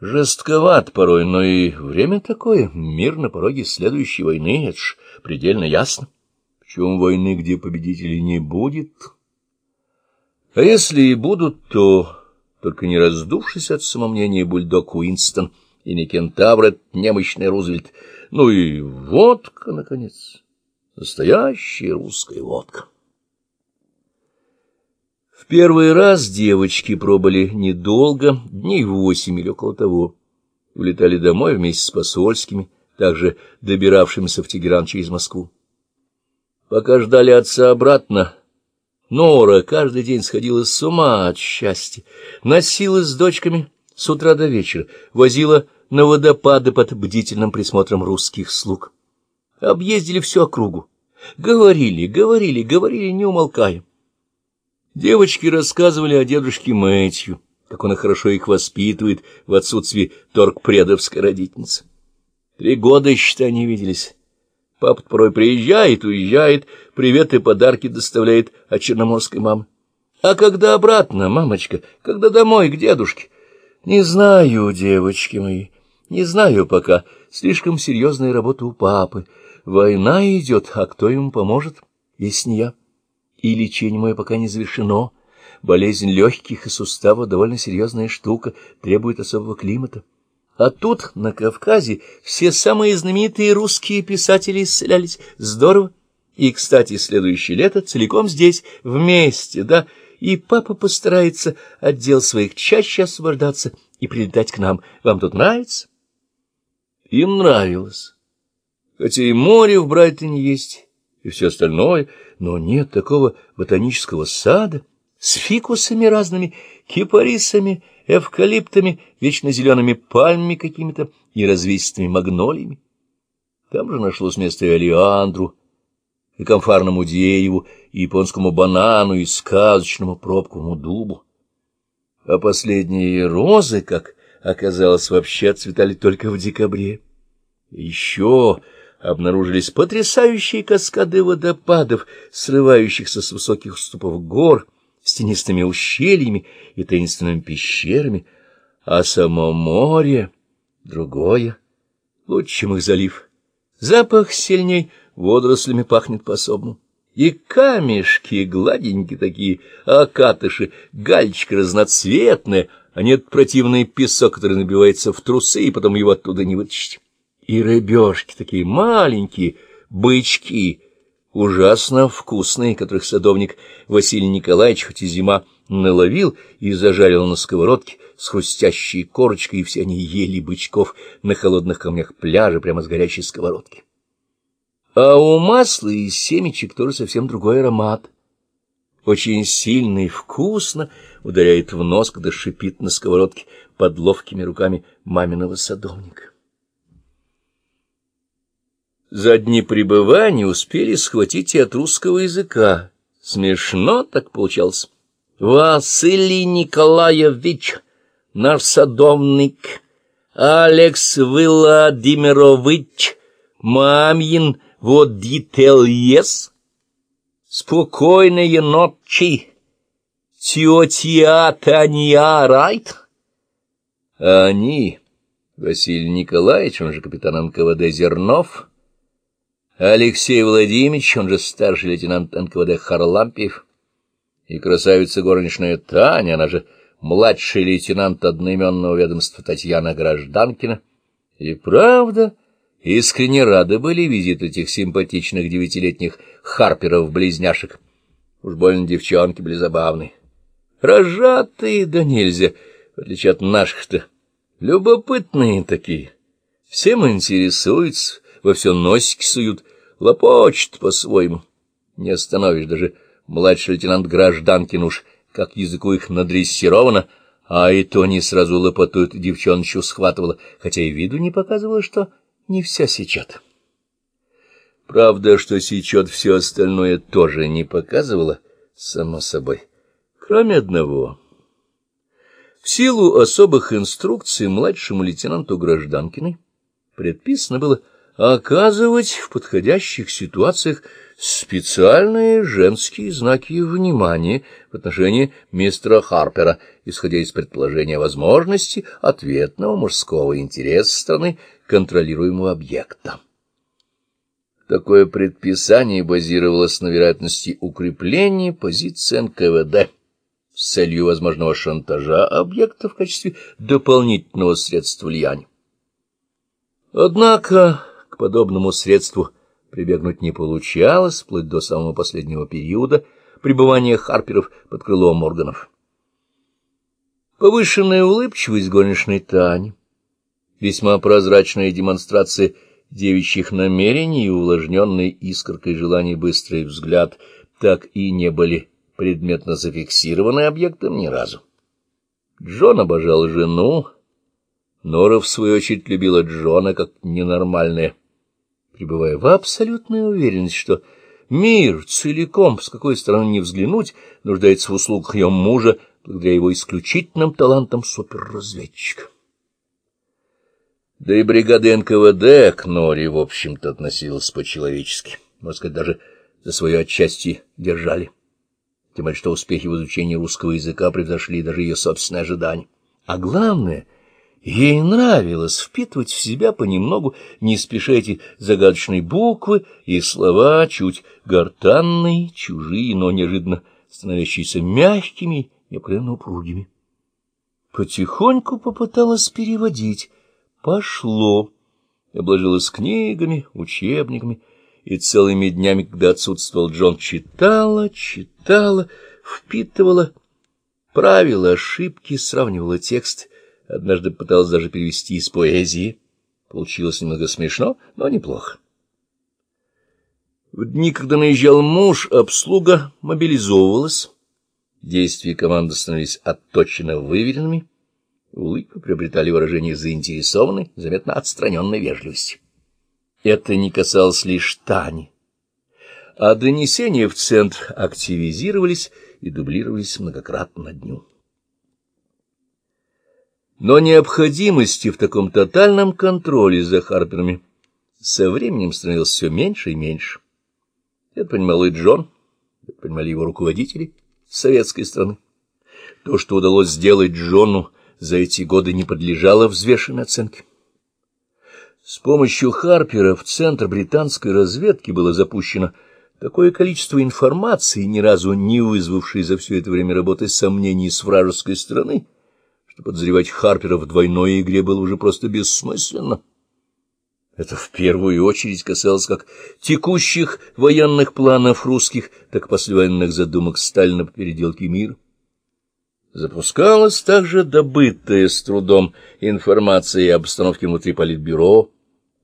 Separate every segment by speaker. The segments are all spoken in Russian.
Speaker 1: Жестковат порой, но и время такое, мир на пороге следующей войны, это ж предельно ясно. Причем войны, где победителей не будет. А если и будут, то только не раздувшись от самомнения бульдог Уинстон и не кентавр, немощный Рузвельт. Ну и водка, наконец, настоящая русская водка. В первый раз девочки пробыли недолго, дней восемь или около того. Улетали домой вместе с посольскими, также добиравшимися в Тегеран через Москву. Пока ждали отца обратно, Нора каждый день сходила с ума от счастья, носилась с дочками с утра до вечера, возила на водопады под бдительным присмотром русских слуг. Объездили всю округу, говорили, говорили, говорили, не умолкая. Девочки рассказывали о дедушке Мэтью, как он хорошо их воспитывает в отсутствии торгпредовской родительницы. Три года, считай, не виделись. Папа порой приезжает, уезжает, привет и подарки доставляет от черноморской мамы. А когда обратно, мамочка, когда домой, к дедушке? Не знаю, девочки мои, не знаю пока. Слишком серьезная работа у папы. Война идет, а кто ему поможет, если не я? И лечение мое пока не завершено. Болезнь легких и сустава довольно серьезная штука, требует особого климата. А тут, на Кавказе, все самые знаменитые русские писатели исцелялись. Здорово. И, кстати, следующее лето целиком здесь, вместе, да, и папа постарается от дел своих чаще освобождаться и прилетать к нам. Вам тут нравится? Им нравилось. Хотя и море в Брайтоне есть, и все остальное, но нет такого ботанического сада с фикусами разными, кипарисами, эвкалиптами, вечно зелеными пальмами какими-то и развесистыми магнолиями. Там же нашлось место и олеандру, и комфарному дереву, и японскому банану, и сказочному пробковому дубу. А последние розы, как оказалось, вообще цветали только в декабре. Еще обнаружились потрясающие каскады водопадов, срывающихся с высоких уступов гор, с тенистыми ущельями и таинственными пещерами, а само море — другое, лучше, чем их залив. Запах сильней водорослями пахнет по-особому. И камешки гладенькие такие, а катыши, гальчика разноцветная, а нет противный песок, который набивается в трусы, и потом его оттуда не вытащить и рыбешки такие маленькие, бычки, ужасно вкусные, которых садовник Василий Николаевич, хоть и зима, наловил и зажарил на сковородке с хрустящей корочкой, и все они ели бычков на холодных камнях пляжа прямо с горячей сковородки. А у масла и семечек тоже совсем другой аромат. Очень сильно и вкусно ударяет в нос, когда шипит на сковородке под ловкими руками маминого садовника. За дни пребывания успели схватить и от русского языка. Смешно так получалось. Василий Николаевич, наш садовник, Алекс Владимирович, мамин водительес, спокойные ночи, тетя Таня Райт. они, Василий Николаевич, он же капитан НКВД Зернов, Алексей Владимирович, он же старший лейтенант НКВД Харлампиев, и красавица горничная Таня, она же младший лейтенант одноименного ведомства Татьяна Гражданкина. И правда, искренне рады были визит этих симпатичных девятилетних харперов-близняшек. Уж больно девчонки были забавные. Рожатые да нельзя, в отличие от наших-то. Любопытные такие. Всем интересуются, во все носики суют, лопочет по-своему. Не остановишь даже младший лейтенант Гражданкин уж, как языку их надрессировано, а и то не сразу лопотует девчоночку схватывала, хотя и виду не показывала, что не вся сечет. Правда, что сечет все остальное тоже не показывала, само собой, кроме одного. В силу особых инструкций младшему лейтенанту Гражданкиной предписано было оказывать в подходящих ситуациях специальные женские знаки внимания в отношении мистера Харпера, исходя из предположения возможности ответного мужского интереса со стороны контролируемого объекта. Такое предписание базировалось на вероятности укрепления позиции НКВД с целью возможного шантажа объекта в качестве дополнительного средства влияния. Однако подобному средству прибегнуть не получалось вплоть до самого последнего периода пребывания Харперов под крылом органов. Повышенная улыбчивость горничной Тани, весьма прозрачная демонстрация девичьих намерений и увлажненный искоркой желаний быстрый взгляд так и не были предметно зафиксированы объектом ни разу. Джон обожал жену, Нора, в свою очередь, любила Джона как ненормальное пребывая в абсолютной уверенности, что мир целиком, с какой стороны не взглянуть, нуждается в услугах ее мужа благодаря его исключительным талантам суперразведчика. Да и бригада НКВД к Норе, в общем-то, относилась по-человечески, можно сказать, даже за свое отчасти держали. Тем более, что успехи в изучении русского языка превзошли даже ее собственные ожидания. А главное — Ей нравилось впитывать в себя понемногу, не спеша эти загадочные буквы и слова, чуть гортанные, чужие, но неожиданно становящиеся мягкими, необыкновенно упругими. Потихоньку попыталась переводить. Пошло. Обложилась книгами, учебниками, и целыми днями, когда отсутствовал Джон, читала, читала, впитывала, правила ошибки, сравнивала текст — Однажды пыталась даже перевести из поэзии. Получилось немного смешно, но неплохо. В дни, когда наезжал муж, обслуга мобилизовывалась. Действия команды становились отточенно выверенными. Улыбки приобретали выражение заинтересованной, заметно отстраненной вежливости. Это не касалось лишь Тани. А донесения в центр активизировались и дублировались многократно на дню. Но необходимости в таком тотальном контроле за Харперами со временем становилось все меньше и меньше. Это понимал и Джон, это понимали его руководители советской страны. То, что удалось сделать Джону за эти годы, не подлежало взвешенной оценке. С помощью Харпера в Центр британской разведки было запущено такое количество информации, ни разу не вызвавшей за все это время работы сомнений с вражеской стороны, что подозревать Харпера в двойной игре было уже просто бессмысленно. Это в первую очередь касалось как текущих военных планов русских, так и послевоенных задумок Сталина по переделке мира. Запускалась также добытая с трудом информация об обстановке внутри Политбюро,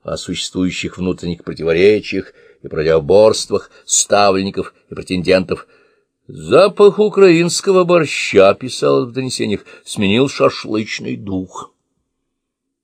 Speaker 1: о существующих внутренних противоречиях и противоборствах ставленников и претендентов – Запах украинского борща, писал в донесениях, сменил шашлычный дух.